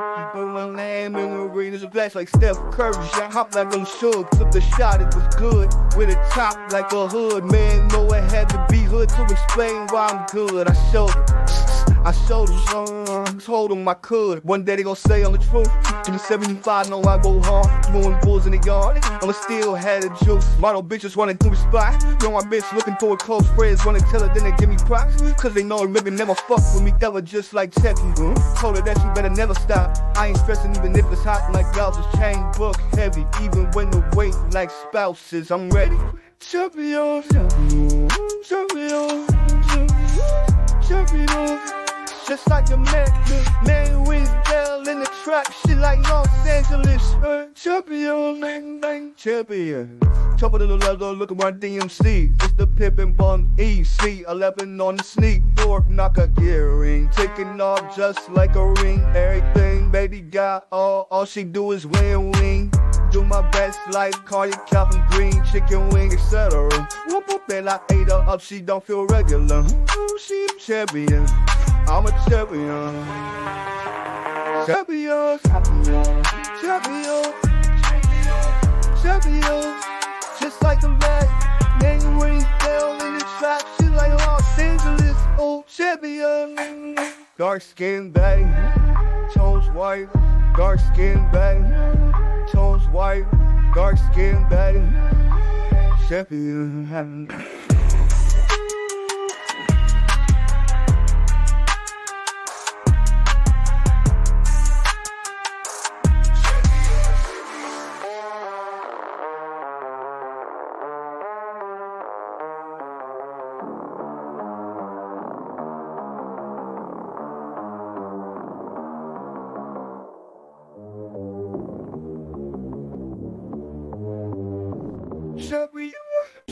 Seven lamb in the arenas of flash like Steph Curry. I hop like I'm sure. Took the shot, it was good. With a top like a hood. Man, know it had to be hood to explain why I'm good. I showed it. I showed them, uh, told them I could. One day they gon' say I'm the truth. In the 75, know I go hard. Throwing bulls in the yard. I'ma still had the juice. Model bitches running through the spot. Know my bitch looking for a close friends. Wanna tell her, then they give me props. Cause they know a women never fuck with me ever just like Chucky. Told her that she better never stop. I ain't stressing even if it's hot like blouses. Chain book heavy. Even when the weight like spouses. I'm ready. Champion, champion, champion, champion, champion. Just like the man, man wins bell in the track. Shit like Los Angeles. Uh, champion, bang, bang, champion. Top of the level, look at my DMC. It's the Pippin Bun EC 11 on the sneak door. Knock a gearing. Taking off just like a ring. Everything, baby got all, all she do is win wing. Do my best like Cardi, Calvin Green, chicken wing, etc. Whoop whoop, and I ate her up, she don't feel regular. Ooh, she champion. I'm a champion. Champion, champion, champion. Just like the last name rings bell in the trap. She like Los Angeles, oh champion. Dark skin bang, tones white. Dark skin bang, tones white. Dark skin bang. Champion. Should we?